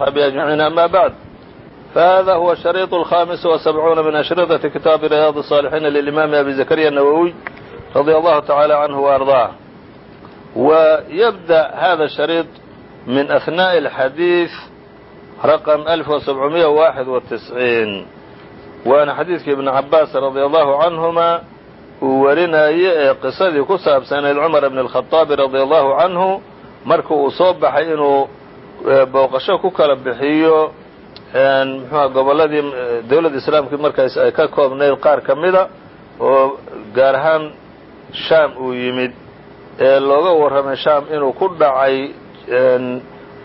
وأصحaaبه أجمعين أmا bعd فhذا هو الشhريط الخامس وسبعون من أشhرطة كتاب رياض الصالحين للإمام أبي زكريا النووي رضي الله تعالى عنه وأرضاه ويبدأ هذا الشhريط من أثناء الحديث رقم ألف وسبعمية وواحد وتسعين waana xadiidkii ibn cabaas radia allahu canhuma uu warinaye ee qisadii ku saabsanayd cumar bn اlkhaطaabi radia allahu canhu marka uu soo baxay inuu booqasho ku kala bixiyo mxuha gobolladii dowladda islaamkii markaas ay ka koobnayd qaar ka mida oo gaar ahaan shaam uu yimid ee looga warramay shaam inuu ku dhacay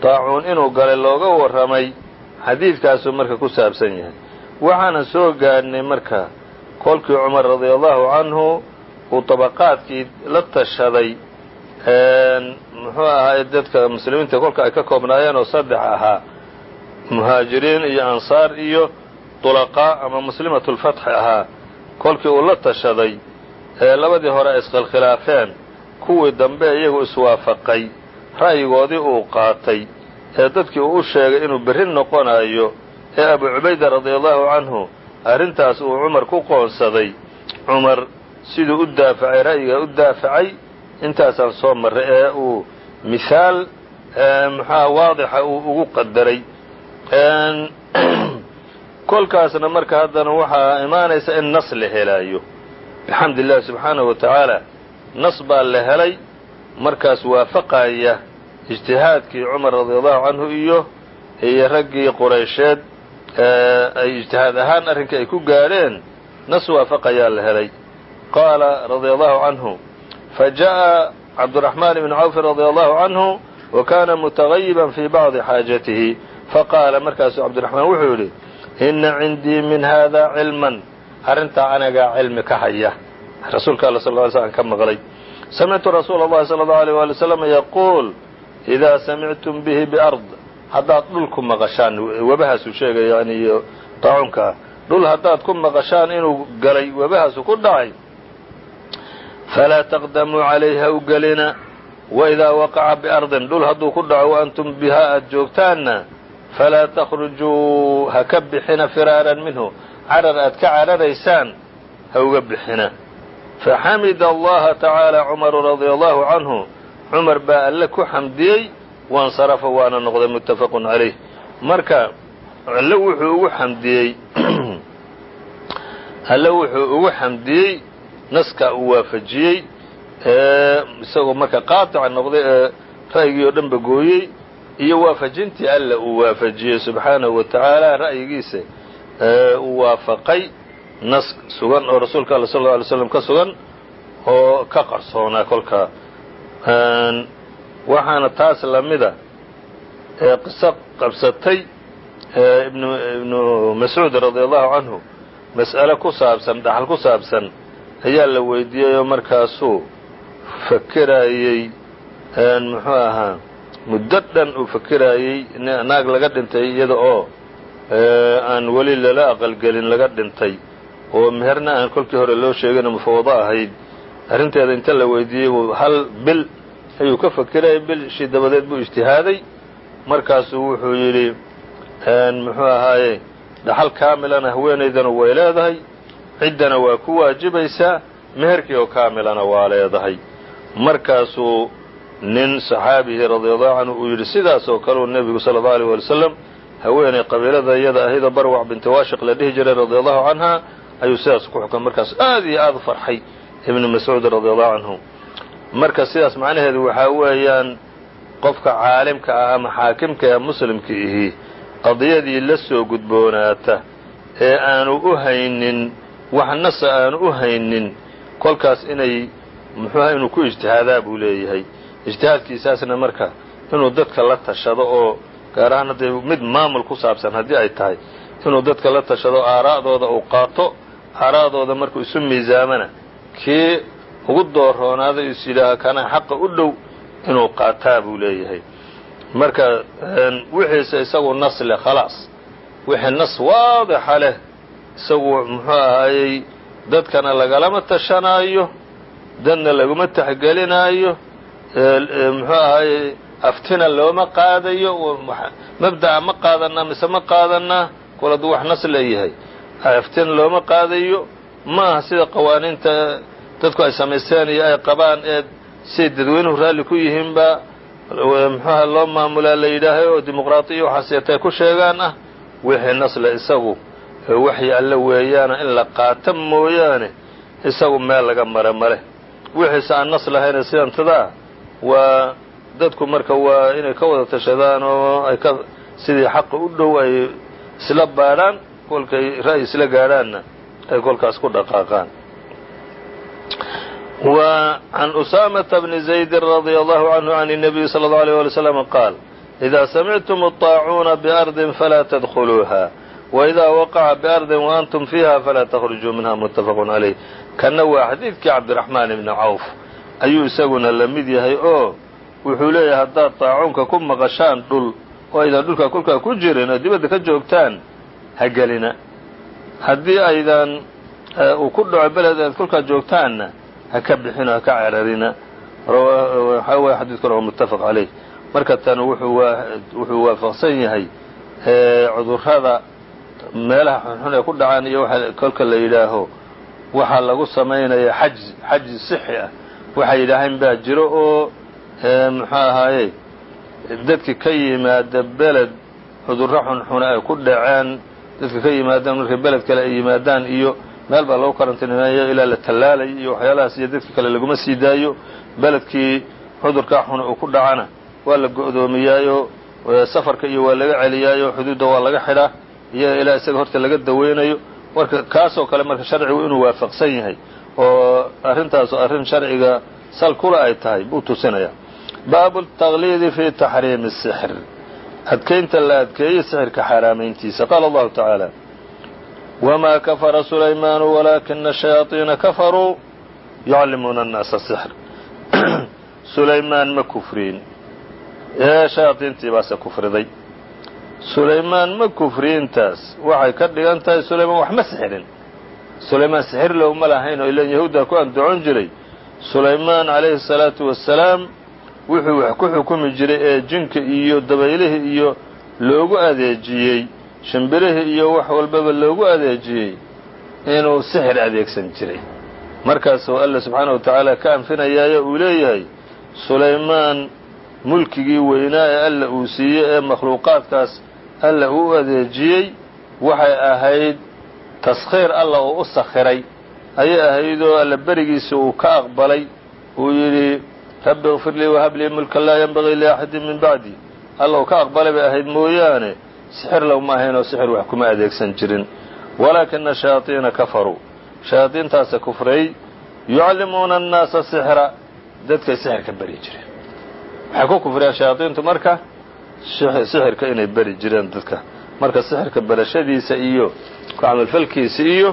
daacuun inuu galay looga warramay xadiidkaasuu marka ku saabsan yahay. Waxaana soo gaadhnay marka kolkii cumar radia allahu canhu uu dabaqaadkii la tashaday muxuu ahaay dadka muslimiinta kolka ay ka koobnaayeen oo saddex ahaa. Muhaajiriin iyo ansaar iyo dulaqaa ama muslimatulfatxi ahaa. Kolkii uu la tashaday ee labadii hore ay iskhilkhilaafeen kuwii dambe iyagu iswaafaqay. Ra'yigoodii uu qaatay ee dadkii uu u sheegay inuu berri noqonayo ee abu cubayda radia allahu canhu arrintaas uu cumar ku qoonsaday. Cumar siduu u daafacay ra'yiga u daafacay intaasaan soo marray ee uu mithaal muxuha waadixa uu ugu qadaray. Kolkaasna marka haddana waxaa imaanaysa in nas la helaayo. Bixamdi illahi subxaanahu wa tacaala nas baa la helay markaas waafaqaya ijtihaadkii cumar radia allahu canhu iyo iyo raggii quraysheed ay ijtihaad ahaan arrinkai ay ku gaadheen nas waafaqayaa la helay. Qaala radia allahu canhu fajaءa cabduraxmaan ibnu cawfin radia allahu canhu wa kana mutagayiban fii bacdi xaajatihi faqaala markaasuu cabdiraxmaan wuxuu yidhi inna cindii min hada cilman arrintaa anagaa cilmi ka haya rasuulka alla sal ly slam ka maqlay samictu rasuula allahi sala allahu aleyh waali wasalam yaquul idaa samictum bihi biard haddaad dhul ku maqashaan webahaasuu sheegaya yani iyo taacuunka ah dhul haddaad ku maqashaan inuu galay webahaasuu ku dhacay falaa taqdamuu calayhi ha u gelina waidaa waqaca biardin dhul hadduu ku dhaco wa antum aad joogtaanna falaa takhrujuu ha ka bixina firaaran minhu carar aad ka cararaysaan ha uga bixina faxamida allaha tacaala cumaru radia allahu canhu cumar baa alle ku xamdiyey wansarafa waana noqday muttafaqun calayh marka alle wuxuu ugu xamdiyey alle wuxuu ugu xamdiyey naska uu waafajiyey isagoo marka qaaطica noqday ee ra'yigii oo dhan ba gooyey iyo waafajintii alle uu waafajiyey subxaanahu wa tacaala ra'yigiisa uu waafaqay nas sugan oo rasuulka alla sal lla alay slam ka sugan oo ka qarsoonaa kolkaa waxaana taas lamida ee qiso qabsatay ibnu mascuud radia allahu canhu mas'ale ku saabsan dhaxal ku saabsan ayaa la weydiiyey oo markaasuu fakeraayey muxuu ahaa muddo dhan uu fakeraayey naag laga dhintay iyada oo aan weli lala aqalgelin laga dhintay. Oo meherna aan kolkii hore loo sheegin mufawado ahayd. Arrinteeda inta la weydiiyey hal bil ayuu ka fakerayay bilshii dabadeed buu ijtihaaday. Markaasuu wuxuu yidhi muxuu ahaaye dhaxal kaamilana haweenaydana way leedahay ciddana waa ku waajibaysaa meherkii oo kaamilana waa leedahay. Markaasuu nin saxaabihi radia allahu canhu uu yidhi sidaas oo kale uu nebigu sala allau alيyh wali slam haweenay qabiilada iyada ahaydoo barwac binti waashiq la dhihi jiray radia allahu canha ayuu sidaas ku xukumay markaas aad iyo aad u farxay ibnu mascuud radia allahu canhu marka sidaas macnaheedu waxaa weeyaan qofka caalimka ah ama xaakimka ee muslimka ihi qadiyadii la soo gudboonaata ee aanu u haynin wax nasa aanu u haynin kolkaas inay muxuuha inuu ku ijtihaadaa buu leeyahay. Ijtihaadkiisaasna marka inuu dadka la tashado oo gaar ahaan haddee mid maamul ku saabsan haddii ay tahay inuu dadka la tashado aaraa'dooda uu qaato aaraa'dooda markuu isu miisaamana kii ugu dooroonaada is yidhaaha kana xaqa u dhow inuu qaataa buu leeyahay. Marka wixiise isagu nas leh khalaas. Wixii nas waadixa leh isagu muxuu ahaayey dadkana lagalama tashanaayo dadna laguma taxgelinaayo muxuu ahaayey aftina looma qaadayo mabda'a ma qaadanaa mise ma qaadanaa kol hadduu wax nas leeyahay. Aftin looma qaadayo ma aha sida qawaaniinta dadku ay samaysteen iyo ay qabaan ee siay dadweynuhu raalli ku yihiinba muxuuha loo maamulaa la yidhaahay oo dimuqraadiya waxaas ay ku sheegaan ah wixii nasle isagu waxyi alle weeyaana in la qaata mooyaane isagu meel laga mara male wixiise aan nas lahayne sidantadaa waa dadku marka waa inay ka wada tashadaan oo ay ka sidii xaqa u dhow ay isla baadhaan kolkay ra'yi isla gaadhaanna ay kolkaas ku dhaqaaqaan وعن أسامة بن زيد رضي الله عنه عن النبي صلى الله عليه ولي وسلم قال إذا سمعتم الطاعون بأرض فلا تدخلوها waidaa waqaca biardin waantum fiiha falaa takhrujuu minha muttafaqun calayh kanna waa xadiidkii cabdiraxmaan ibni cawf ayuu isaguna la mid yahay oo wuxuu leeyahay haddaad taacuunka ku maqashaan dhul oo aydan dhulka kolkaa ku jirin oo dibadda ka joogtaan ha gelina haddii aydan uu ku dhaco beled aad kolkaa joogtaanna ha ka bixino ha ka cararina waxaa xadiidkuna waa muttafaq caleyh marka tan wuxuu waafaqsan yahay cudurrada meelaha xunxun ee ku dhacaan iyo kolka la yidhaaho waxaa lagu samaynaya xajzi xajzi sixi ah. Waxay yidhaaheen baa jiro oo muxuu ahaaye dadki ka yimaada beled cudurro xunxuna ay ku dhaceen dadka ka yimaadaan markay beled kale ay yimaadaan iyo meel baa lagu karantineeyo ilaa la tallaalay iyo waxyaalahaas iyo dadka kale laguma sii daayo beledkii cudurkaa xuna uu ku dhacana. Waa la go'doomiyaayo safarka iyo waa laga celiyaayo xuduudda waa laga xidhaa iyo ilaa isaga horta laga daweynayo marka kaasoo kale marka sharcigu inuu waafaqsan yahay oo arrintaas arrin sharciga sal kula ay tahay buu tusinaya baabu التaqliidi fi taxriimi الsixr adkaynta la adkeeyey sixirka xaaraamayntiisa qaala allahu tacaala wma kafara sulaymaanu walaakina الشhayaaطiina kafaruu yucallimuuna الnaasa sixr sulaymaan ma kufriin ee shayaadiintii baase kufriday sulaymaan ma kufriintaas. Waxay ka dhigan tahay sulaymaan wax ma sixirin sulaymaan sixir lahayn oo ilan yahuuddaa ku andacon jiray. Sulaymaan calayhi الsalaatu wasalaam wuxuu wax ku xukumi jiray ee jinka iyo dabaylihii iyo loogu adeejiyey. Shimbirihii iyo wax walbaba loogu adeejiyey inuu sixir adeegsan jiray. Markaasuu alla subxaana wa tacaala ka anfinayaayo uu leeyahay sulaymaan mulkigii weynaa ee alla uu siiyey ee makhluuqaadkaas alla uu u adeejiyey waxay ahayd taskhiir alla uu u sakhiray. Ayay ahaydoo alla berigiisa uu ka aqbalay. Uu yidhi rabbi اغfir lii wahab lii mulkan laa yanbagii liaxadin min bacdi alla uu ka aqbalay bay ahayd mooyaane sixir low ma ahayn oo sixir wax kuma adeegsan jirin. Walaakina shayaaiina kafaruu shayaadiintaasa kufrayy yucallimuuna annaasa sixra. Dadkay sixirka beri jireen. Waxay ku kufriyaan shayaadiintu marka sixirka inay beri jireen dadka marka sixirka berashadiisa iyo ku camalfalkiisa iyo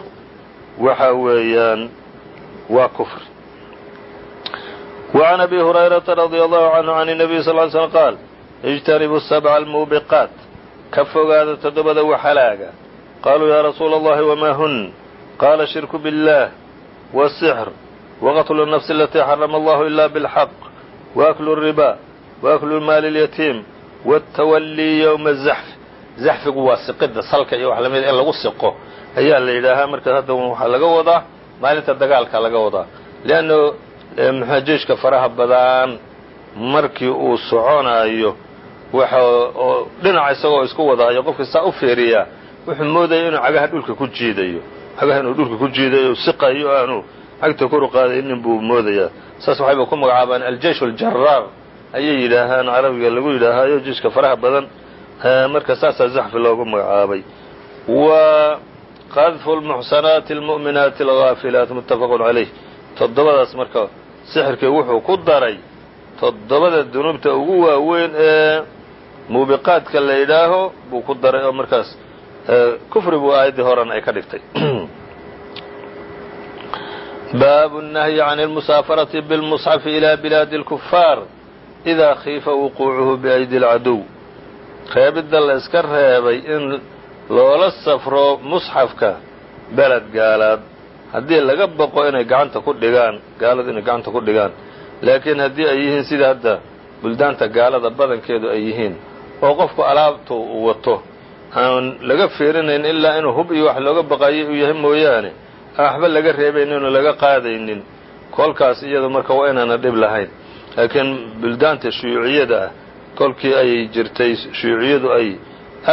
waxa weeyaan waa kufri وعn أbي هuريرaةa رضي الله عنه عن النبي صلى اه علي سلم qاaل اجتنبوا السبع الموبقاaت ka fogaada toddobada waxalaaga qaaluu yaa rasuula allahi wamaa hun qaala shirku biاllah wالsixr waqatlu الnafsi alatii xarama allahu ila bاlxaq waaklu الriba waaklu maali اlyatiim watawallii yowma zaxf zaxfigu waa siqidda salka iyo wax lamida in lagu siqo ayaa la yidhaahaa marka hadda waxaa laga wadaa maalinta dagaalka laga wadaa leanno muxua jeyshka faraha badan markii uu soconaayo waxa oo dhinaca isagoo isku wadaayo qofka saa u feeriyaa wuxuu moodaya inuu cagaha dhulka ku jiidayo cagaha inuu dhulka ku jiidayo siqayo aanu cagta koru qaadaynin buu moodayaa saas waxayba ku magacaabaan aljeish aljaraar ayay yidhaahaan carabiga lagu yidhaahaayo jeiشhka faraha badan marka saasaa zaxfi loogu magacaabay wa qadfu lmuxsanaati almu'minaati alghaafilaat muttafaqun calayh toddobadaas marka sixirkii wuxuu ku daray toddobada dunuubta ugu waaweyn ee muubiqaadka la yidhaaho buu ku daray oo markaas kufri buu aayaddii horan ay ka dhigtay baabu الnahyi can اlmusaafarati biاlmusxafi ilى bilaadi اlkufaar إidaa khiifa wuquucuhu biaydi اlcaduw reebidda la iska reebay in loola safro musxafka beled gaalaad haddii laga baqo inay gacanta ku dhigaan gaaladu inay gacanta ku dhigaan laakiin haddii ay yihiin sida hadda buldaanta gaalada badankeedu ay yihiin oo qofku alaabta uu wato aan laga fiirinayn ilaa inuu hub iyo wax looga baqayo uu yahay mooyaane aan waxba laga reebayninoo laga qaadaynin kolkaas iyada marka waa inaana dhib lahayn laakiin buldaanta shuuciyada ah kolkii ayay jirtay shuuciyadu ay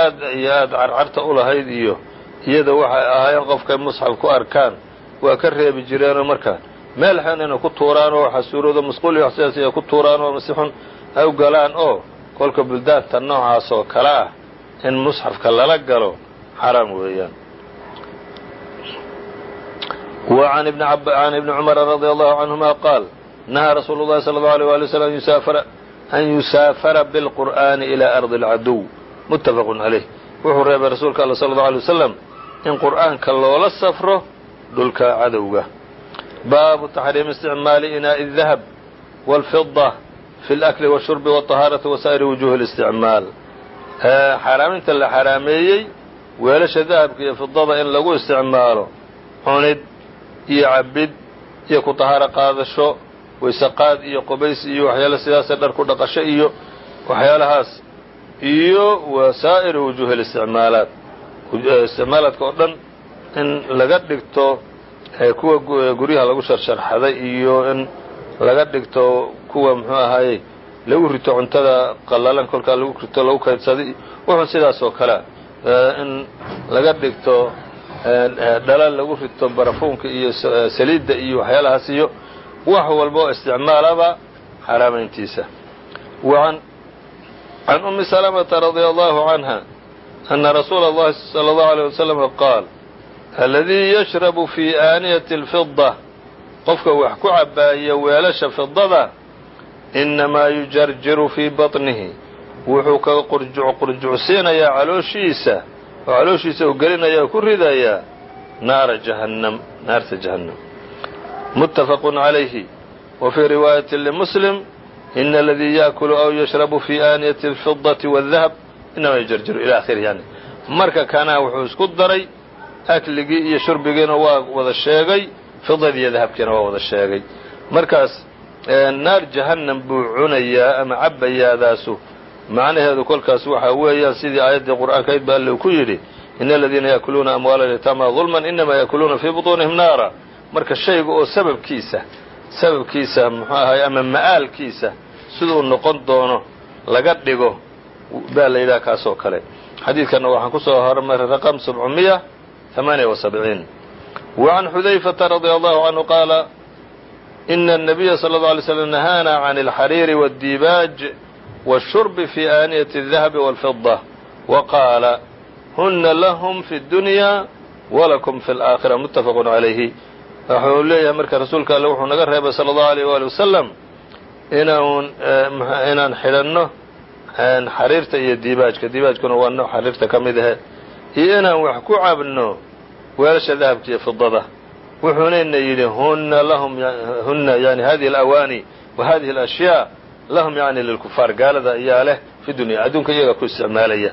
aad iyo aad carcarta u lahayd iyo iyada waxay ahaayeen qofkay musxaf ku arkaan waa ka reebi jireenoo markaa meel xun inay ku tuuraanoo oo masquul iyo waxsidaas ay ku tuuraanoo masi xun ay u galaan oo kolka buldaanta noocaas oo kale ah in musxafka lala galo xaraam weeyaan. Wa an ibni cumara radia allahu canhuma qaal عنهما قال نهى رsuل الlahi صلى الله عليه ولي وسلم أn يuساafra بالقرآن إلى أرض العadو متفق عlيه wuxuu reebay rasuulka all صلى الله عليه وسلم in qur'aanka loola safro dhulka cadowga baabu تaxriim استicmaali inaaءi الذahب والفiضة في الأكل والشhرب والطهاaرaةi وsائر وuجوه الاsتicmaal xaaraaminta la xaraameeyey weelasha dahabka iyo fidada in lagu isticmaalo cunid iyo cabid iyo ku tahaaro qaadasho wayseqaad iyo qubays iyo waxyaala sidaasa dharku dhaqasho iyo waxyaalahaas iyo wasaa'ir wujuuhi اlisticmaalaat isticmaalaadka oo dhan in laga dhigto kuwa guryaha lagu sharsharxaday iyo in laga dhigto kuwa muxuu ahaayey lagu rito cuntada qallalan kolkaa lagu rito lagu kaydsaday wuxun sidaas oo kalea in laga dhigto dhalal lagu rito barafuunka iyo saliidda iyo waxyaalahaas iyo wax walba isticmaalaba xaraamayntiisa can umi salamata radia allahu canha ana rasuul allahi sala allahu aleyh wasalama qaal aladii yashrabu fi aaniyati alfida qofka wax ku cabbaaya weelasha fidada inamaa yujarjiru fii baطnihi wuxuu ka qurjuc qurjucsiinayaa calooshiisa oo calooshiisa uu gelinaya oo ku ridayaa naara jahannam naarta jahannam muttafaqun calayhi wa fii riwaayati limuslim ina aladii yaakulu aw yashrabu fii aaniyati alfidati waaldahab inamaa yujarjiru ila akhirih yani. Marka kanaa wuxuu isku daray akligii iyo shurbigiina waa wada sheegay fidadii iyo dahabkiina waa wada sheegay. Markaas naar jahannam buu cunayaa ama cabayaadaasu macnaheedu kolkaas waxaa weeyaan sidii aayaddii qur'aankayd ba alle uu ku yidhi ina aladiina yaakuluuna amwaala lyataama dulman inamaa yaakuluuna fii butuunihim naara marka shayga oo sababkiisa sababkiisa muxuu ahay ama ma'aalkiisa siduu noqon doono laga dhigo baa la yidhaha kaas oo kale xadiidkanna waxaan kusoo hormaray raqam sabcumiya ثamaaniya وسabciin وعan xudayfata radia allahu canhu qaala ina الnabiya slى اlه alay slm nahaana can اlxariiri wالdiibaaj والshurb fi aaniyati الdahabi wاlfidة وaqaala huna lahm fi اdunya walakum fi اlآakhira mutafaq عalayhi wuxuu leeyahay marka rasuulka alle wuxuu naga reebay salى اllahu alيyh wali wasalam inaan inaan xidhanno xariirta iyo diibaajka diibaajkuna waa nooc xariirta ka mid ahe iyo inaan wax ku cabno weelasha dahabka iyo fidada wuxuunayna yidhi huna lahum huna yani hadihi اlawaani wa hadihi اlأshyaa lahum yani lilkufaar gaalada ayaa leh fi dunya adduunka iyaga ku isticmaalaya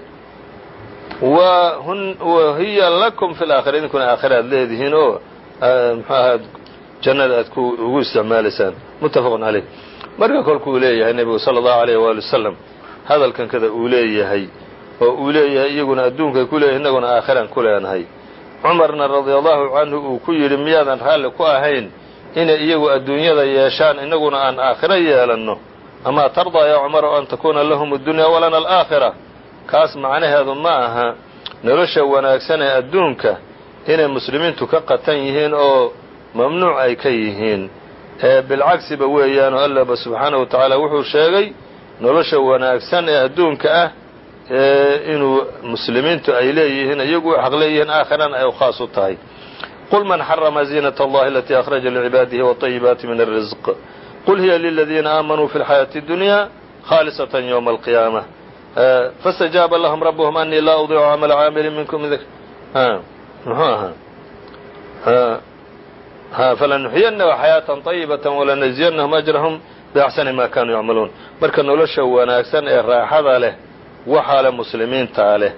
wa hiya lakum fi laakhira idinkuna aakhira aad leedihiin oo mxu ahaa jannada aad ugu isticmaalaysaan muttafaqun caleyh marka kolkuu leeyahay nebigu sala allahu alayh waali wasalam hadalkan kada uu leeyahay oo uu leeyahay iyaguna adduunkay ku leeyahay innaguna aakhiran ku leenahay. Cumarna radia allahu canhu uu ku yidhi miyaadan raalli ku ahayn inay iyagu adduunyada yeeshaan innaguna aan aakhiro yeelanno? Amaa tardaa yaa cumaru an takuuna lahum addunya walana alaakhira? Kaas macnaheedu ma aha. Nolosha wanaagsan ee adduunka inay muslimiintu ka qatan yihiin oo mamnuuc ay ka yihiin. Ee bilcagsiba weeyaanoo allaba subxaanahu wa tacaala wuxuu sheegay nolosha wanaagsan ee adduunka ah inuu muslimiintu ay leeyihiin iyagu xaq leeyihiin aakharana ay u khaas u tahay. Qul man xarama ziinat allahi alatii akhraja licibaadihi wطayibaati min alrisq qul hiya liladiina aamanuu fi lxayaati اdunya khalisatan ywma alqiyaama fastajaaba lahum rabuhum anii laa udiicu camala caamilin minkum muxuu ahaa falanuxyinahu xayaaةa طayibata walanajziyanahum ajrahum biaxsani ma kanuu yacmaluun. Marka nolosha wanaagsan ee raaxada leh waxaa leh muslimiintaa leh.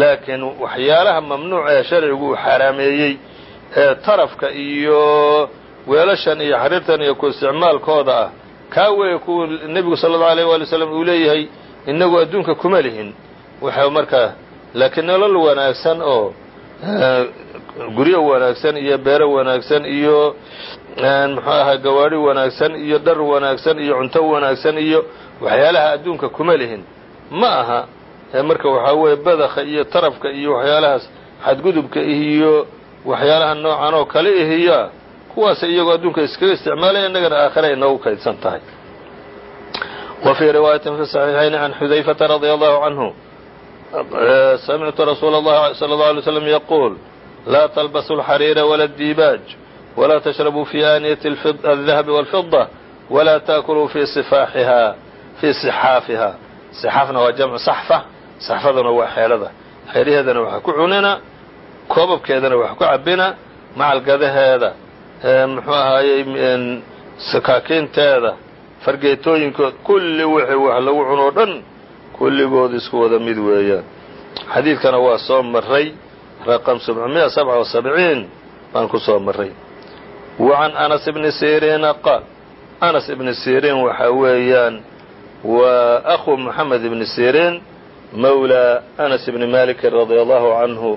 Laakiin waxyaalaha mamnuuc ee sharcigu uu xaaraameeyey ee tarafka iyo weelashan iyo xariirtan iyo ku isticmaalkooda ah kaa weeye kuwa nebigu sala allau alayh waali wasalam uu leeyahay inagu adduunka kuma lihin. Waxa markaa laakiin nolol wanaagsan oo guryo wanaagsan iyo beero wanaagsan iyo muxuu ahaa gawaadhi wanaagsan iyo dhar wanaagsan iyo cunto wanaagsan iyo waxyaalaha adduunka kuma lihin. Ma aha marka waxaa weeye badakha iyo tarafka iyo waxyaalahaas xadgudubka iyo waxyaalaha noocan oo kale ihiya kuwaas iyagoo adduunka iskaga isticmaalaya innagana aakhira ay noogu kaydsan tahay. Wa fii riwaayatin fi saxiixayni can xudayfata radia allahu canhu samictu rasuula اllahi salى اlه alay slam yaquul laa talbasu اlxariira wala اdiibaaj wla tashrabuu fi aaniyati الdahabi wاlfida wla taakuluu fi sifaaxiha fii sixaafiha sixaafna waa jamcu saxfa saxfaduna waa xeelada xeeraheedana waxa ku cunina koobabkeedana wax ku cabina macalgadaheeda muxuu ahaayey sakaakiinteeda fargeetooyinkood kulli wixii wax lagu cunoo dhan kulligood isku wada mid weeyaan. Xadiidkana waa soo maray raqam sabcmiya sabca wa baan ku soo maray wa can anas ibni siriina qaal. Anas ibni siriin waxaa weeyaan waa akhu moxamed ibni siriin mawlaa anas ibni malikin radia allahu canhu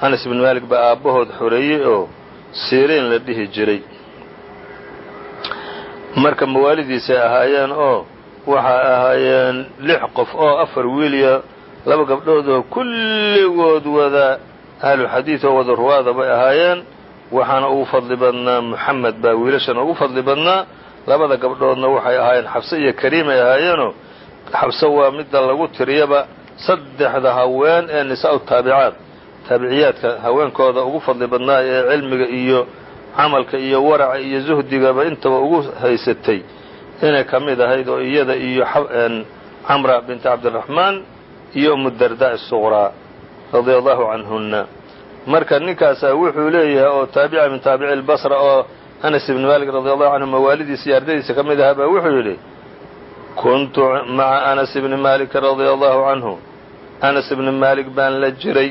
anas ibni malik baa aabbahood xoreeyey oo siriin la dhihi jiray. Marka mawaalidiisay ahaayeen oo waxay ahaayeen lix qof oo afar wiiliya laba gabdhood oo kulligood wada ahluxadiid oo wada ruwaada bay ahaayeen. Waxaana ugu fadli badnaa moxamed baa wiilashana ugu fadli badnaa. Labada gabdhoodna waxay ahaayeen xabse iyo kariimay ahaayeenoo xabse waa midda lagu tiriyaba saddexda haween ee nisaa-u taabicaad. Taabiciyaadka haweenkooda ugu fadli badnaa ee cilmiga iyo camalka iyo waraca iyo zuhdigaba intaba ugu haysatay inay ka mid ahayd oo iyada iyo camra binti cabdiraxmaan iyo umudardaa isuqraa radia allahu canhunna marka ninkaasaa wuxuu leeyahay oo taabica min taabici lbasra oo anas ibni malik radi allahu canhu mawaalidiisa iyo ardadiisa ka mid ahaa baa wuxuu yidhi kuntu maca anas ibni malik radia allahu canhu anas ibni malik baan la jiray.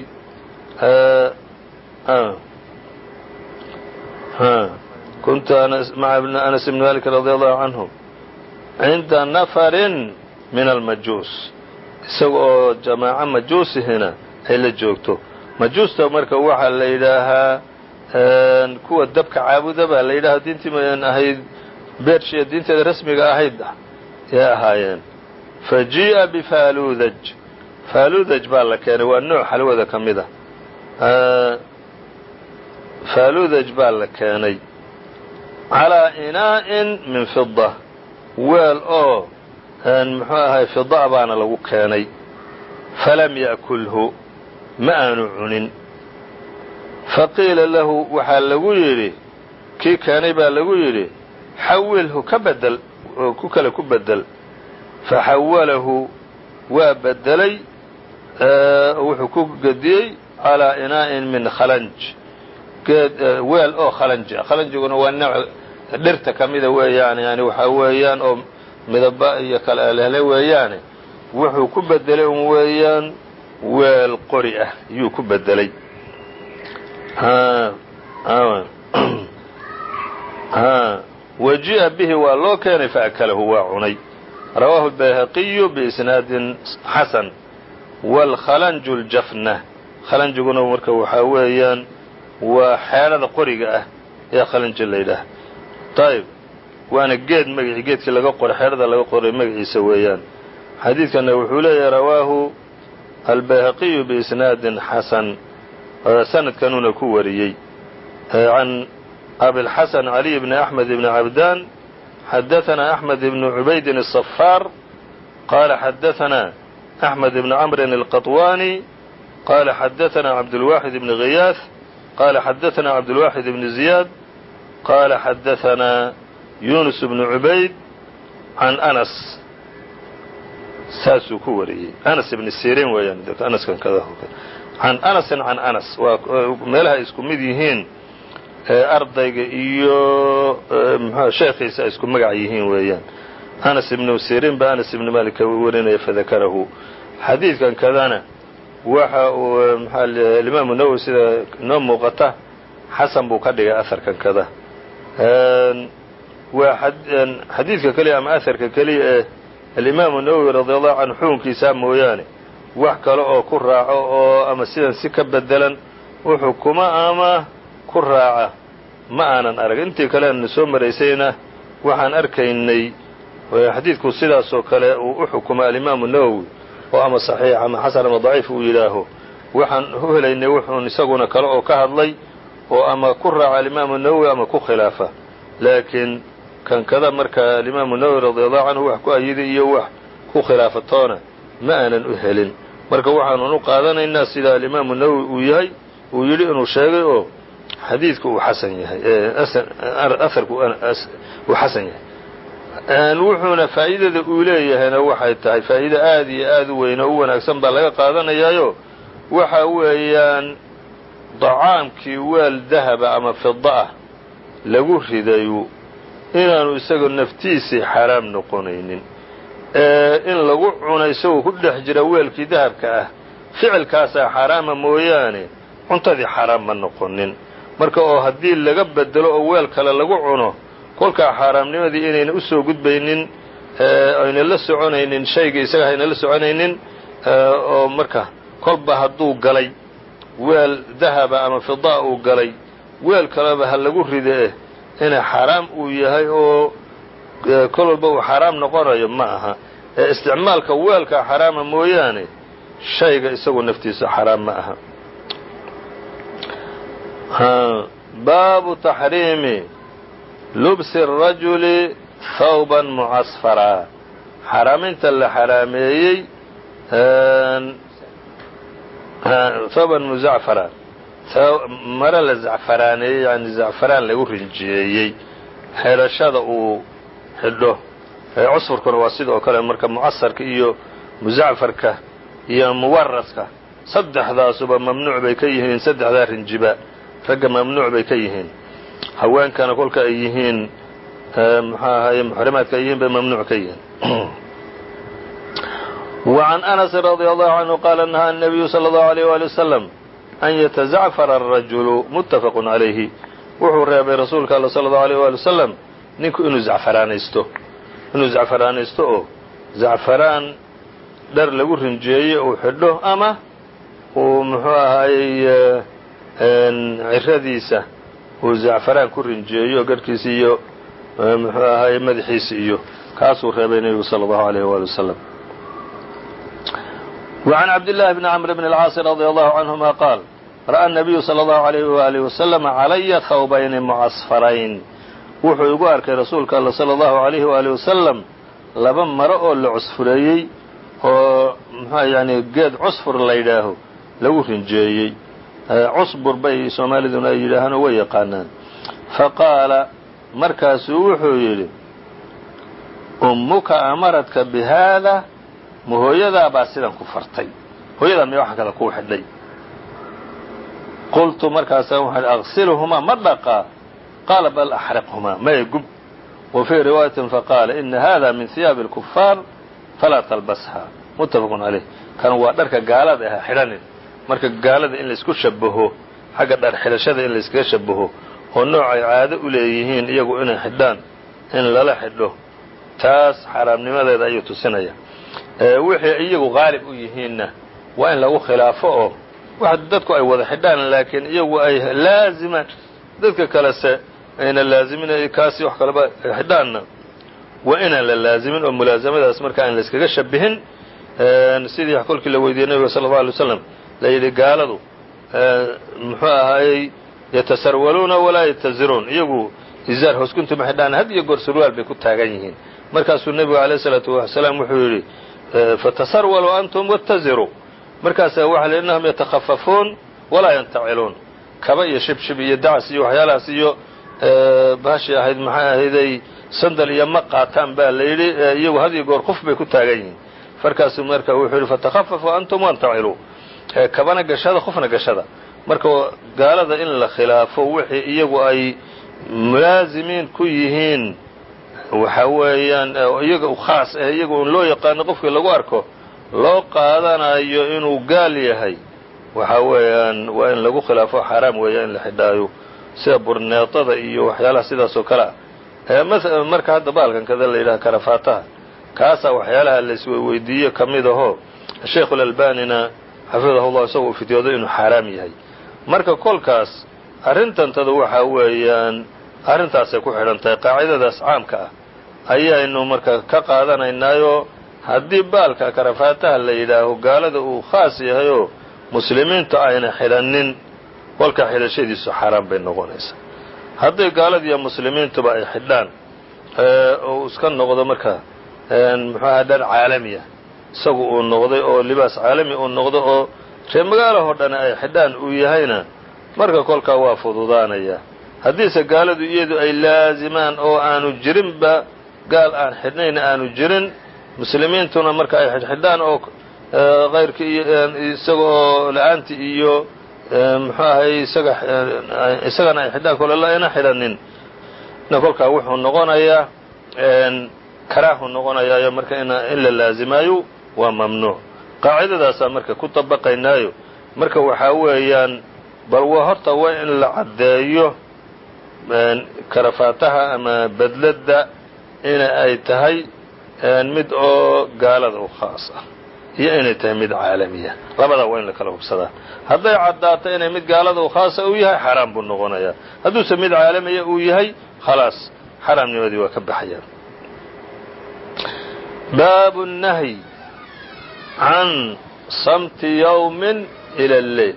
Kuntu maca anas ibni malik radi allahu canhu cinda nafarin min almajuus isaga oo jamaaco majuusihina ay la joogto. Majuusta marka waxaa la yidhaahaa kuwa dabka caabuda baa la yidhaha diintii mayan ahayd beershiya diinteeda rasmiga ahayd yay ahaayeen. Fa jii'a bifaaludaj faaludaj. Baa la keenay waa nooc xalwada ka mid a faaludaj baa la keenay. Calaa inaa'in min fida weel oo muxuu ahay fida baana lagu keenay. Falam ya'kulhu ma aanu cunin. Faqiila lahu waxaa lagu yidhi kii keenay baa lagu yidhi xawilhu ka bedel oo ku kale ku bedel. Faxawalahu waa bedelay wuxuu ku gediyey calaa inaa'in min khalanj. Weel oo khalanji khalanjiguna waa nooc dhirta ka mida weeyaan yani waxaa weeyaan oo midaba iyo kale lehle weeyaane wuxuu ku bedelay un weeyaan weel qori ah yuu ku bedelay waji'a bihi waa loo keenay faakalahu waa cunay. Rawaahu albayhaqiyu biisnaadin xasan. Waalkhalanju ljafna khalanjiguna marka waxaa weeyaan waa xeelada qoriga ah ee khalanji la yidhaah ayb waana geed magaci geedkii laga qoray xeerada laga qoray magaciisa weeyaan xadiidkana wuxuu leeyahay rawaahu albayhaqiyu biisnaadin xasan sanadkanuna ku wariyey can abilxasan caliy bni axmed ibni cabdaan xadaanaa axmed ibni cubaydin asafaar qaala xadaanaa axmed ibni camrin alqaطwaani qaala xadaanaa cabdulwaaxid ibni khiyaas qaala xadaanaa cabdulwaaxid ibni ziyaad qala xadaثna yunus bn cubayd can anas saasuu ku wariyey anas ibn sirin weeyaan anaskan kada can anasin can anas waa meelaha isku mid yihiin ardayga iyo mxu sheekhiisa ay isku magac yihiin weeyaan anas ibnu sirin ba anas ibn malik warinaya fadakarahu xadiidkan kadana waxa uu mxaa alimaamu nawowi sida inoo muuqata buu ka dhigay aharkan kada waa xadiidka keliya ama aharka keliya ee alimaamu nawowi radia allahu canhu xukunkiisaa mooyaane. Wax kale oo ku raaco oo ama sidan si ka bedelan u xukuma ama ku raaca. Ma aanan arag. Intii kale aanu soo maraysayna waxaan arkaynay xadiidku sidaasoo kale uu u xukuma alimaamu nawowi oo ama saxiix ama xasan ama daciif uu yidhaaho. Waxaan u helaynay wuxuun isaguna kale oo ka hadlay oo ama ku raaca alimaamu nawowi ama ku khilaafa. Laakiin kankada marka alimaamu nawowi radiallahu canhu wax ku ayiday iyo wax ku khilaafatoona ma aanan u helin. Marka waxaanun u qaadanaynaa sida alimaamu nawowi uu yahay uu yidhi inuu sheegay oo xadiidku uu xasan yahay aharku uu xasan yahay. Wuxuuna faa'iidada uu leeyahayna waxay tahay faa'iide aad iyo aad u weyn oo u wanaagsan baa laga qaadanayaayo waxa weeyaan dacaamkii weel dahaba ama fida ah lagu ridayu inaanu isagoo naftiisii xaraam noqonaynin. Ee in lagu cuno isagoo ku dhex jira weelkii dahabka ah ficilkaasaa xaraama mooyaane cuntadii xaraam ma noqonin marka oo haddii laga bedelo oo weel kale lagu cuno kolkaa xaaraamnimadii inayna u soo gudbaynin ayna la soconaynin shayga isaga hayna la soconaynin oo marka kolba hadduu galay weel dahaba ama fidaa uu galay weel kaleba ha lagu ride eh ina xaaraam uu yahay oo kol walba uu xaaraam noqonayo ma aha. Ee isticmaalka weelka xaraama mooyaane shayga isagu naftiisa xaraam ma aha. Baabu taxriimi lubsi الrajuli hawban mucasfara xaraaminta la xaraameeyey hawban muzacfara mare la zacfaraaneeyey yani zacfaraan lagu rinjiyeeyey xidhashada uu xidho. Cusfurkuna waa sidoo kale marka mucasarka iyo muzacfarka iyo muwaraska saddexdaasuba mamnuuc bay ka yihiin saddexdaa rinjiba. Ragga mamnuuc bay ka yihiin. Haweenkana kolka ay yihiin muxuu ahaye muxrimaadka ay yihiin bay mamnuuc ka yihiin وعn أنس رضي الله عنه qال نهى النبي صلى الله عليه وaلي وسلم أn yتزعفر الرaجuل متفق عaليهi wuxuu reebay rasuulka all صلى الله عليه وaلي وسلم ninku inuu zacfaraanaysto inuu zacfaraanaysto oo zacfaraan dhar lagu rinjeeyo uu xidho ama uu muxuu ahaayey ciradiisa uu zacfaraan ku rinjeeyo garhkiisa iyo muxuu ahaayey madaxiisa iyo kaasuu reebay nebigu salى الlaهu عalيه وaلي وسلم وعن عبد الله بن عمرو بن العاaص رضي الله عنهما قال رأى النبي صلى الله عليه وآله وسلم عlيa hوبين معصفرayn wuxuu igu arkay rasuulka all صلى الله عليه وآله وسلم laba maro oo la cusfureeyey oo mxu yani geed cusfur la yidhaaho lagu rinjeeyey cusbur bay soomaaliduna ay yidhaahaan oo way yaqaanaan faqaala markaasuu wuxuu yidhi أmuka amaradka bhada ma hooyadaa baa sidan ku fartay. Hooyadaa miya waxa kale kuu xidhay qultu markaasa waxaan aqsilhumaa ma dhaqaa qaala bal axriqhumaa maya gub wa fii riwaayatin faqaala ina hada min hiyaabi اlkufaar falaa talbasha muttafaqun caleyh kan waa dharka gaalada ah xidhanin. Marka gaalada in laysku shabaho xagga dhar xidhashada in layskaga shabaho oo noocay caado u leeyihiin iyagu inay xidhaan in lala xidho taas xaaraamnimadeeda ayuu tusinaya wixii iyagu qaalib u yihiinna waa in lagu khilaafo oo wax dadku ay wada xidhaan laakiin iyagu ay laazimaan. Dadka kalese ayna laazimin kaasi wax kaleba xidhaanna. Waa inaan la laazimin oo mulaasamadaas marka aan layskaga shabihin sidii kolkii la weydiiyey nebiga sala allau alay waslam la yidhi gaaladu muxuu ahaayey yatasarwaluuna walaa yataziruun. Iyagu izaar hooskuntuma xidhaan had iyo goor surwaal bay ku taagan yihiin. Markaasuu nebigu alayh isalaatu wasalaam wuxuu yidhi fatasarwaluu antum wattaziruu markaasaa waxa la innahum yatakhafafuun walaa yantaciluun kaba iyo shibshib iyo dacas iyo waxyaalahaas iyo baashii ahayd maxay ahayday sandal iyo ma qaataan baa la iyagu had iyo goor qof bay ku taagan yihiin markaasuu marka wuxuu yidhi fatakhafafuu antum wantaciluu kabana gashada qofna gashada marka gaalada in la khilaafo wixii iyagu ay mulaazimiin ku yihiin waxa weeyaan iyaga khaas ah iyaga un loo yaqaano qofkii lagu arko loo qaadanayo inuu gaal yahay. Waxa weeyaan waa in lagu khilaafo xaaraam weeya in la xidhaayo sida burneetada iyo waxyaalaha sidaas oo kale. Ah marka hadda baalkan kada la yidhaha karafaataha kaasaa waxyaalaha laisweydiiyo ka mid ahoo sheikhu lalbanina xafidahu llah isagoo uu fidyoodo inuu xaaraam yahay. Marka kolkaas arrintantada waxaa weeyaan arrintaasay ku xidhan tahay qaacidadaas caamka ah. Ayaynu marka ka qaadanaynaayo haddii baalka karafaataha la yidhaaho gaalada uu khaas yahay oo muslimiintu ayna xidhanin kolkaa xidhashadiisu xaaraan bay noqonaysaa. Hadday gaalada iyo muslimiintuba ay xidhaan oo iska noqdo marka muxuaha dhar caalamiya isagu uu noqday oo libaas caalami uu noqdo oo ree magaalahoo dhan ay xidhaan uu yahayna marka kolkaa waa fududaanaya haddiise gaaladu iyadu ay laazimaan oo aanu jirinba gaal aan xidhnayn aanu jirin muslimiintuna marka ay xidhxidhaan oo kayrki iyo isaga oo la'aanti iyo muxuu ahay isaga isagana ay xidhaan kolala ayna xidhanin. Na kolkaa wuxuu noqonayaa karaahu noqonayaayo marka in la laazimaayo waa mamnuuc. Qaacidadaasaa marka ku dabaqaynaayo marka waxaa weeyaan bal wa horta waa in la caddeeyo karafaataha ama bedladda ina ay tahay mid oo gaalada u khaas ah iyo inay tahay mid caalamiya. Labadaa waa in la hubsadaa. Hadday caddaato inay mid gaalada u khaasa uu yahay xaraam buu noqonayaa. Hadduuse mid caalamiya uu yahay khalaas xaraamnimadii waa ka baxaya baabu الnahyi can samti yawmin ila lleil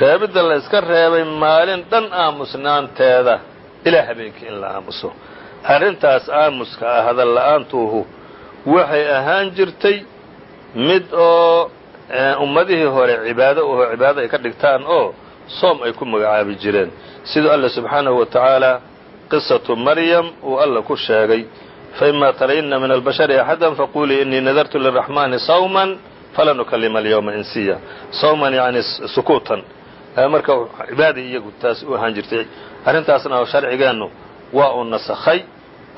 reebidda la iska reebay maalin dhan aamusnaanteeda. Ilaa habeenkii in la aamuso. Arrintaas aamuska ah hadal la'aantuuhu waxay ahaan jirtay mid oo ummadihii hore cibaado uho cibaado ay ka dhigtaan oo soom ay ku magacaabi jireen. Siduu alla subxaanahu wa tacaala qisatu maryam uu alla ku sheegay faima tarayna min albashari axada faqulii inii nadartu liraxmani sawman falan ukalima alyawma insiya. Sawman yani sukuutan marka cibaadai iyagu taas u ahaan jirtay arrintaasna oo sharcigeennu waa uu nasakhay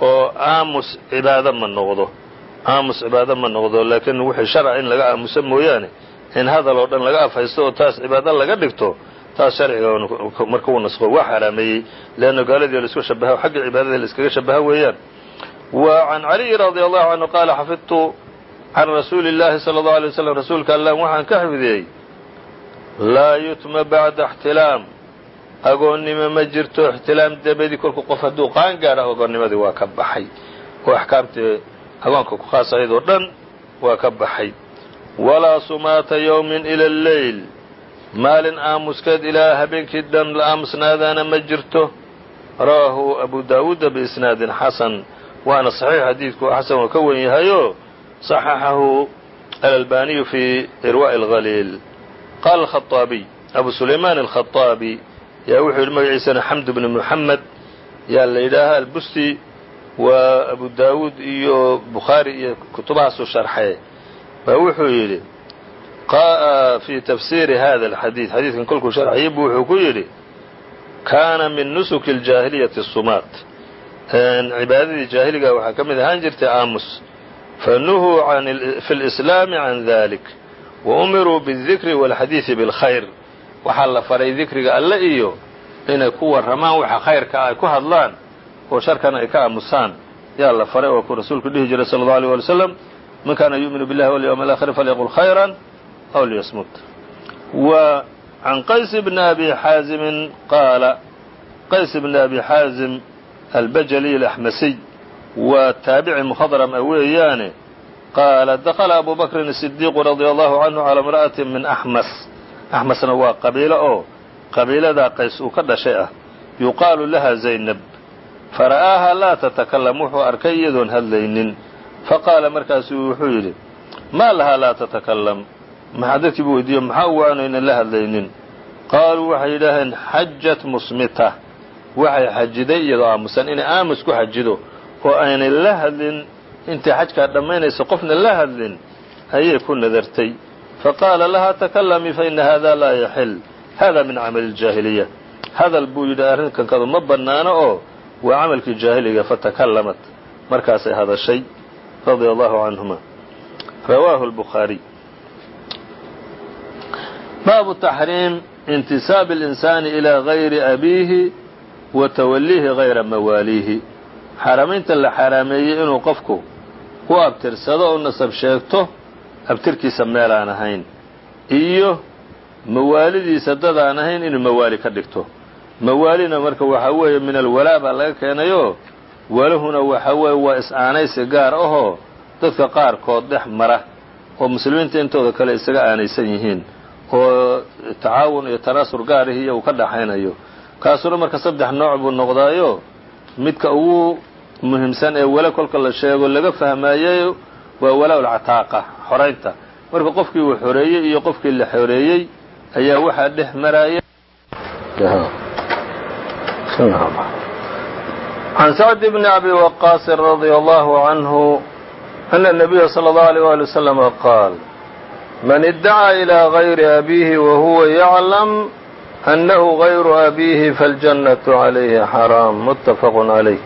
oo aamus cibaado ma noqdo aamus cibaado ma noqdo laakiin wixii sharca in laga aamuso mooyaane in hadal oo dhan laga afhaysto oo taas cibaado laga dhigto taas sharciga marka uu naskho waa xaraameeyey leanna gaaladii laisku shabaha xagga cibaadada la iskaga shabaha weeyaan wa can caliyi radi allahu canhu qaala xafidtu can rasuuli اllahi salى اllahu alay waslam rasuulka allah waxaan ka xifdiyey laa yutma bacda ixtilaam. Agoonnimo ma jirto ixtilaam debadii kolku qof hadduu qaan gaara agoonnimadii waa ka baxay. Oo axkaamtii agoonka ku khaas ahayd oo dhan waa ka baxay. Walaa sumaata yowmin ila lleyl maalin aamuskeed ilaa habeenkii dhan la aamusnaadaana ma jirto. Rawaahu abu daawuuda biisnaadin xasan. Waana saxiix xadiidku xasan uu ka wen yahayo saxaxahu alalbaaniyu fii irwaa'i اlhaliil qaala الkhaطaabiy abu sulaymaan الkhaطaabi yaa wuxuu yidhi magaciisana xamd bni muxamed yaa la yidhaahaa albusti waa abu daawuud iyo bukhaari iyo kutubahaasuu sharxee baa wuxuu yidhi fii tafsiiri hada alxadiid xadiidkan kolkuu sharxayay buu wuxuu ku yidhi kaana min nusuki اljaahiliyati sumaat cibaadadii jaahiliga waxaa ka mid ahaan jirtay aamus fanuhuu fi اlislaami can dalik waumiruu bاdikri wاlxadiidi bاlkhayr waxaa la faray dikriga alle iyo inay ku warramaan waxa khayrka ay ku hadlaan oo sharkana ay ka aamusaan yaa la faray oo ku rasuulku dhihi jiray sala allau alيyه wali slam man kana yu'minu billahi walyawmi alaakhir falyaqul khayran aw liyasmut wa can qays bni abi xaazimin qaala qays bni abi xaazim albajali alaxmasiy waa taabici mukhadram a weeyaane qaala dakla abu bakrin sidiiqu radia allahu canhu calaa imra'ati min axmas axmasna waa qabiilo oo qabiiladaa qays uu ka dhashay ah yuqaalu laha zaynab fara'aaha laa tatakallam wuxuu arkay iyadoon hadlaynin faqaala markaasuu wuxuu yidhi maa lahaa laa tatakallam maxaa dadkii buu weydiiyo maxaa ugu aanaynan la hadlaynin qaaluu waxay yidhaaheen xajat musmita waxay xajiday iyadoo aamusan inay aamus ku xajido oo aynay la hadlin intay xajkaa dhammaynaysa qofna la hadlin ayay ku nadartay. Faqaala lahaa takallamii faina haadaa laa yaxil hada min camali ljaahiliya hadal buu yidhi arrinkankadu ma banaano oo waa camalkii jaahiliga fatakallamat markaasay hadashay radia allahu canhuma. Rawaahu lbukhaariy baabu taxriim intisaabi اlinsaani ilaa gayri abiihi wa tawalliihi gayra mawaaliihi. Xaaramaynta la xaaraameeyey inuu qofku ku abtirsado oo nasab sheegto abtirkiisa meel aan ahayn iyo mawaalidiisa dad aan ahayn inuu mawaali ka dhigto. Mawaalina marka waxaa weeye min alwalaa baa laga keenayoo walahuna waxaa weeye waa is-aanaysi gaar ahoo dadka qaarkood dhex mara oo muslimiinta intooda kale isaga aanaysan yihiin oo tacaawun iyo tanaasur gaarihiiyo uu ka dhaxaynayo. Kaasuna marka saddex nooc buu noqdaayo midka ugu muhiimsan ee wale kolka la sheego laga fahmaayey waa walaa ulcataaqa xoraynta marka qofkii uu xoreeyey iyo qofkii la xoreeyey ayaa waxaa dhex maraaya can sacd bni abi waqaasin radia allahu canhu ana nabiya sala allahu aleyh waali wasalama qaal man iddacaa ilaa gayri abiihi wa huwa yaclam annahu gayru abiihi faljannatu calayhi xaraam muttafaqu calayh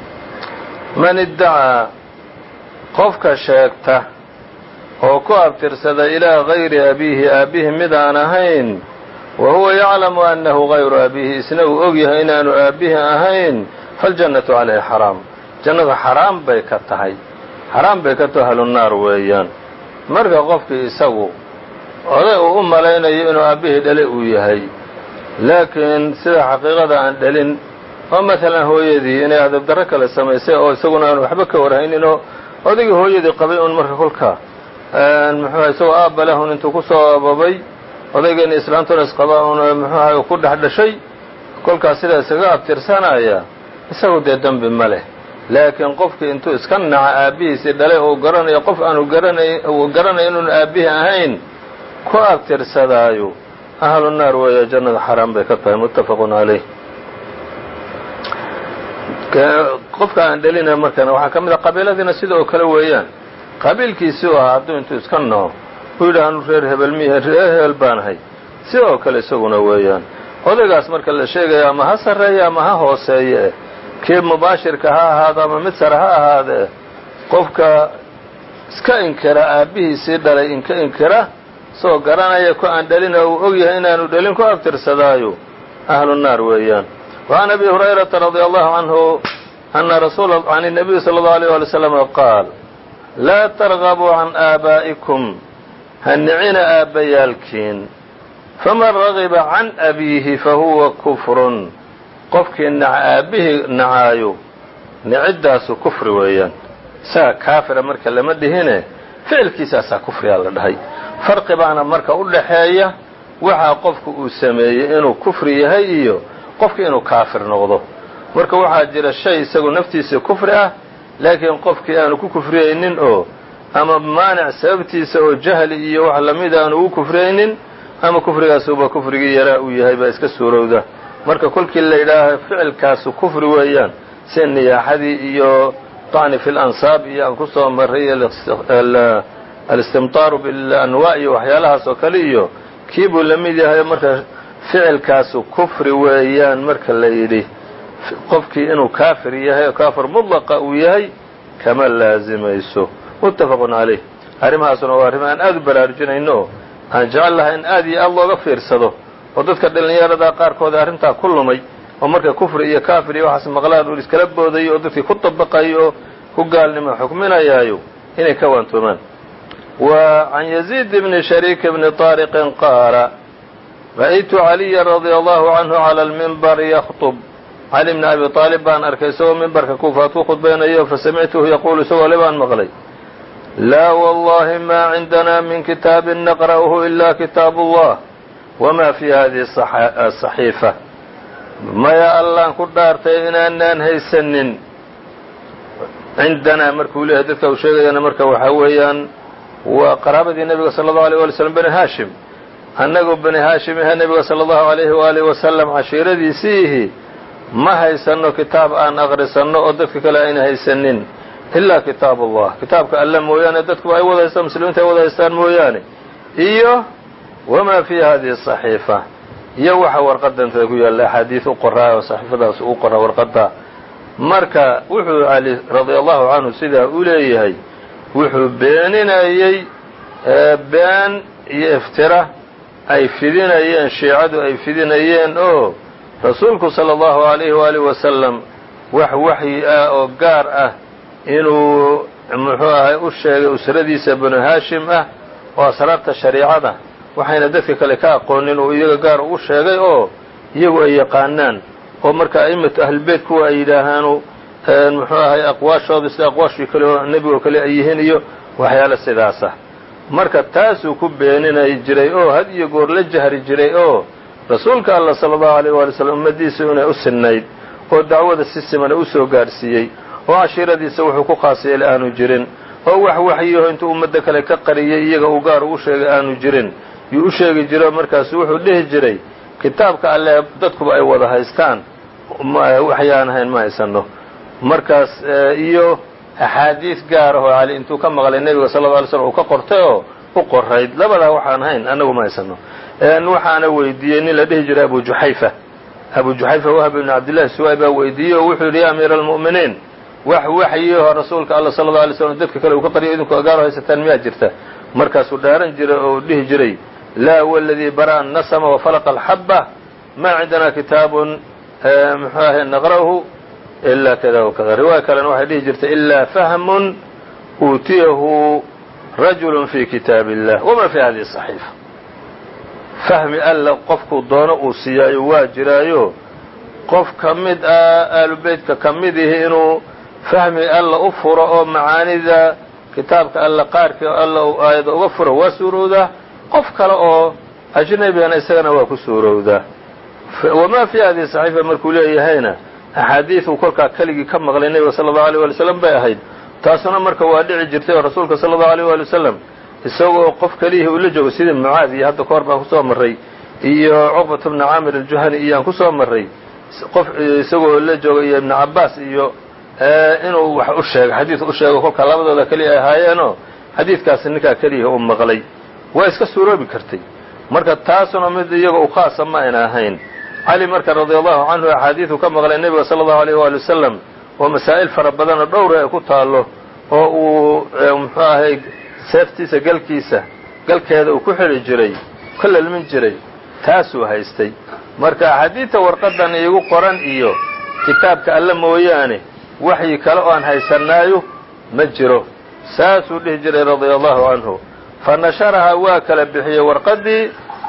man iddacaa qofka sheegta oo ku abtirsada ilaa gayri abiihi aabbihi mid aan ahayn wa huwa yaclamu annahu gayru abiihi isna uu og yahay inaanu aabbihi ahayn faljannatu calayhi xaraam. Jannadu xaraam bay ka tahay. Xaraam bay ka taho ahlunaar weeyaan. Marka qofkii isagu oday uu u malaynayo inuu aabbihii dhale uu yahay laakiin sida xaqiiqada aan dhalin oo maalan hooyadii inay adabdarro kale samaysay oo isaguna aanu waxba ka warhayninoo odaygii hooyadii qabay un marka kolka muxuuha isagoo aabba lehun intuu ku soo ababay odaygeeni islaantuna isqabaa un muxuuha ku dhex dhashay kolkaas sidaa isaga abtirsanaya isagu dee dembi ma leh. Laakiin qofkii intuu iska naca aabbihiisii dhalay oo garanayo qof aanu uu garanayo inuunu aabihi ahayn ku abtirsadaayo ahlu naar weeye jannada xaraam bay ka tahay muttafaqun calayh qofka aan dhalina markana waxaa ka mid a qabiiladiina sida oo kale weeyaan. Qabiilkiisii u ahaa hadduu intuu iska naho u yidhi anu reer hebel miya reer hebel baanahay sida oo kale isaguna weeyaan. Odaygaas marka la sheegaya ama ha sarreeya ama ha hooseeye? Eh kii mubaashirka ha ahaado ama mid sare ha ahaadee qofka iska inkira aabbihiisii dhalay inka inkira isagoo garanaya ku aan dhalina uu og yahay inaanu dhalin ku abtirsadaayo ahlu naar weeyaan وعن أبي هريرة رضي الله عنه أن رسول عن النبي صلى الله عليه ولي وسلم قال لا ترغبوا عن آبائكم هنعina aabbayaalkiin faman ragiba can abiihi fahuwa kufrun qofkii nac aabbihii nacaayo nicidaasu kufri weeyaan isaga kaafira marka lama dhihine ficilkiisaasaa kufriyaa la dhahay farqi baana marka u dhaxeeya waxaa qofku uu sameeyey inuu kufri yahay iyo qofki inuu kaafir noqdo. Marka waxaa jira shay isagu naftiisa kufri ah laakiin qofkii aanu ku kufriyaynin oo ama maanic sababtiisa oo jahli iyo wax lamida aanu ugu kufriyaynin ama kufrigaasuba kufrigii yaraa uu yahay baa iska suurowda. Marka kolkii la yidhaaha ficilkaasu kufri weeyaan sida niyaaxadii iyo طacni fi lansaab iyo aan ku soo maray alistimtaaru bilanwaa iyo waxyaalahaas oo kale iyo kii buu la mid yahay marka ficilkaasu kufri weeyaan marka la yidhi qofkii inuu kaafir yahay oo kaafir mudlaqa uu yahay kama laazimayso. Muttafaqun calayh. Arrimahaasuna waa arrim aan aad u baraarujinayno oo aan jecel lahay in aad iyo aad looga fiirsado oo dadka dhallinyarada qaarkooda arrintaa ku lumay oo marka kufri iyo kaafir iyo waxaas maqlaan uu iskala boodayo oo dadkii ku dabaqayo oo ku gaalnimo xukminayaayo inay ka waantoomaan wa can yaziid bni shariik bni طaariqin qaala ra'aytu caliya radia allahu canhu cala alminbari yakhtub. Cali bni abi aalib baan arkay isagoo mimbarka kuufaad ku khudbaynayo fasamictuhu yaquulu isagoo le baan maqlay. Laa wallahi ma cindana min kitaabin naqra'uhu ila kitaab allah wma fi hadihi asaxiifa maya allaan ku dhaartay inaanaan haysanin cindanaa markuu leeyahay dadka uu sheegayana marka waxaa weeyaan waa qaraabadii nebiga sala allahu alيyh wali slm bani haashim annagu bani haashim ahe nebiga sala allahu alayhi waalihi wasalam cashiiradiisiihi ma haysanno kitaab aan aqrisanno oo dadka kale ayna haysanin ilaa kitaab allah kitaabka alle mooyaane dadkuba ay wada haystaan muslimiinta ay wada haystaan mooyaane. Iyo wamaa fii hadihi asaxiifa iyo waxa warqadantada ku yaalla axaadiis u qoraa oo saxiifadaas u qora warqadda. Marka wuxuu cali radia allahu canhu sidaa u leeyahay wuxuu beeninayay been iyo iftira ay fidinayeen shiicadu ay fidinayeen oo rasuulku sala allahu calayhi waalihi wasalam wax waxyi ah oo gaar ah inuu muxuu ahay u sheegay usradiisa banu haashim ah oo asraarta shariicada ah. waxayna dadka kale ka aqoonin uu iyaga gaar u sheegay oo iyagu ay yaqaanaan. Oo marka a'immatu ahlulbeyt kuwa ay yidhaahaanu muxuu ahay aqwaashooda sida aqwaashii kale oo nebigoo kale ay yihiin iyo waxyaalo sidaasah marka taasuu ku beeninay jiray oo had iyo goor la jahri jiray oo rasuulka allah sala allahu alayh waali slam ummaddiisa inay u sinnayd oo dacwada si simana u soo gaadhsiiyey oo cashiiradiisa wuxuu ku khaas yeelay aanu jirin oo wax waxyiho intuu ummadda kale ka qariyey iyaga uu gaar ugu sheegay aanu jirin. Yuu u sheegi jiro markaasu wuxuu dhihi jiray kitaabka alle dadkuba ay wada haystaan? Waxyaan ahayn ma haysanno. Markaas iyo axaadiis gaar ahoo cali intuu ka maqlay nebiga sal lla alay slm uu ka qortay oo u qorayd labadaa waxaan ahayn annagu ma haysanno. Waxaana weydiiyey nin la dhihi jiray abu juxayfa abu juxayfa wahb ibn cabdillahi suwaay baa weydiiyey oo wuxuu yidhi ya almu'miniin wax waxyiho rasuulka alla sala alla alay slam dadka kale uu ka qariyo idinku gaaro haysataan miyaa jirta? Markaasuu dhaaran jiray oo dhihi jiray laa waladii bara'a nasma wafalaqa alxaba ma cindana kitaabun muxuu ahay naqra'hu ila kada wakada riwaaya kalena waxay dhihi jirtay ilaa fahmun uutiyahu rajulu fi kitaab illah wama fi hadihi صaxiifa fahmi alla qofkuu doono uu siiyaayo waa jiraayo qof ka mid ah aalubeytka ka mid ihi inuu fahmi alla u furo oo macaanida kitaabka alla qaarkii alla uu aayada uga furo waa suurowdaa qof kale oo ajnabigana isagana waa ku suurowdaa wamaa fi hadihi صaxiifa markuu leeyahayna axaadiidu kolkaa keligii ka maqlay nebiga sala allahu alay wali slam bay ahayd. Taasuna marka waa dhici jirtay oo rasuulka sala allahu alay wali wasalam isagoo qof keliyihii ula joogo sidii mucaad iyo hadda kahor baan ku soo marray iyo cuqbata bni caamir aljuhani iyoaan ku soo marray qof isagoo la jooga iyo ibna cabbaas iyo eh, inuu wax u sheego xadiid u sheego kolkaa labadooda keliya ay ahaayeenoo xadiidkaasi ninkaa keliya u maqlay. Waa iska suuroobi kartay. Marka taasuna mid iyaga ukhaasa ma ayna ahayn cali marka radi allahu canhu axaadiidu ka maqlay nebiga sala allahu alayh waali wasalam oo masaa'il fara badanoo dhowra ay ku taallo oo uu muxuu ahay seeftiisa galkiisa galkeeda uu ku xidhi jiray ka lalmin jiray taasuu haystay. Marka axaadiidta warqadan iigu qoran iyo kitaabka alle mooyaane waxyi kale oo aan haysanaayo ma jiro. Saasuu dhihi jiray radia allahu canhu fa nasharahaa waa kala bixiyey warqaddii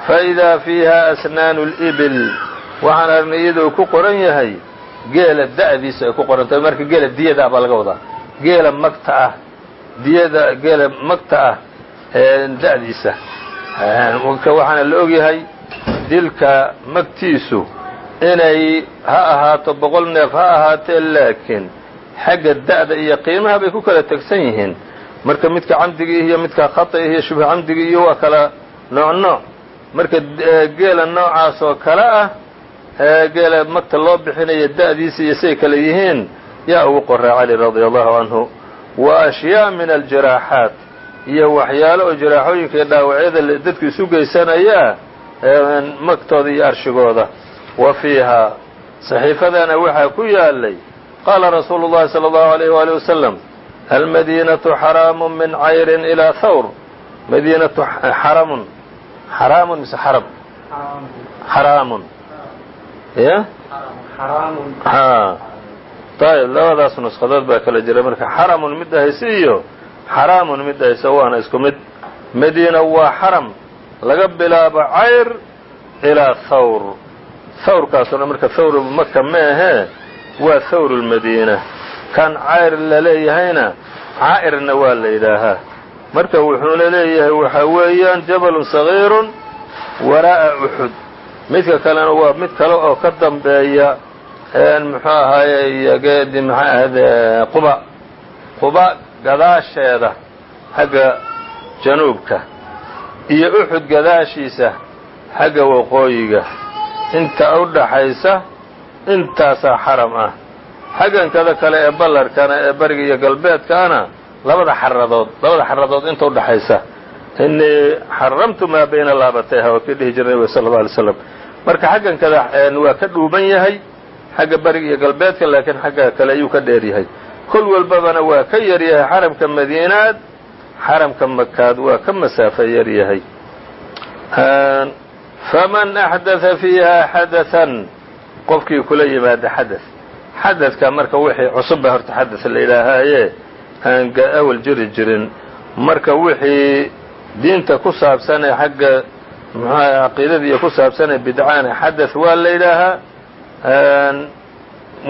faidaa fiiha asnaanu libil waxaan aragnay iyadoo ku qoran yahay geela da'diisa ay ku qoran tahay marka geela diyada baa laga wadaa. Geela magta ah diyada geela magta ah da'diisa. Waxaana la ogyahay dilka magtiisu inay ha ahaato boqol neef ha ahaatee laakiin xagga da'da iyo qiimaha bay ku kala tegsan yihiin. Marka midka camdigii iyo midka khata'i iyo shubha camdigii iyo waa kala nooc nooc marka geela noocaas oo kale ah geela magta loo bixinaya da'diisa iyo siay kale yihiin yaa ugu qoraa cali radia allahu canhu wa ashyaa min aljiraaxaat iyo waxyaalo oo jiraaxooyinka iyo dhaawacyada dadku isu geysanayaa magtooda iyo arshigooda. Wa fiihaa saxiifadana waxaa ku yaalay qaala rasuulu llahi sala allahu alayh waali wasalam almadiinatu xaraamu min cayrin ilaa thawr. Madiinatu xaramun xaraamun mise xarab xaraamun ya? Ayb labadaas nusqadood baa kala jira. Marka xaramun mid dhahaysa iyo xaraamun mid dhahaysa waana isku mid. Madiina waa xaram laga bilaabo cayr ilaa thawr. Thawrkaasuna marka thawr maka ma ahee waa thawr lmadiina kan cayr la leeyahayna caa'irna waa la yidhaahaa. Marka wuxuuna leeyahay waxaa weeyaan jabalun sagiirun waraa'a uxud midka kalena waa mid kale oo ka dambeeya muxuu ahaaye geedi maxay ahayd quba. Quba gadaasheeda xagga januubka iyo uxud gadaashiisa xagga waqooyiga. Inta u dhaxaysa intaasaa xaram ah. Xaggankada kale ee ballarkana ee bariga iyo galbeedkaana labada xaradood labada xaradood inta udhaxaysa inii xaramtu maa bayna laabatayha waa kii dhihi jiray nabiga sala alla alay slam marka xaggankada waa ka dhuuban yahay xagga bariga iyo galbeedka laakiin xagga kale ayuu ka dheer yahay. Kol walbabana waa ka yar yahay xaramka madiinaad xaramka makaad waa ka masaafo yar yahay. Faman axdatha fiiha xadathan qofkii kula yimaada xadaث xadadka marka wixii cusub ba horta xadad la yidhaahaaye aan awal jiri jirin. Marka wixii diinta ku saabsan ee xagga muxuaha caqiidada iyo ku saabsan ee bidcaana xadaث waa la yidhaahaa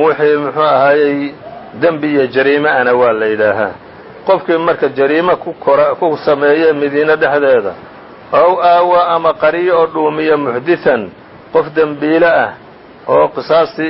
wixii muxuu ahaayey dembi iyo jariime ana waa la yidhaahaa qofkii marka jariime ku sameeye madiine dhexdeeda ow aawa ama qariyo oo dhuumiya muxdiثan qof dembiile ah oo qisaastii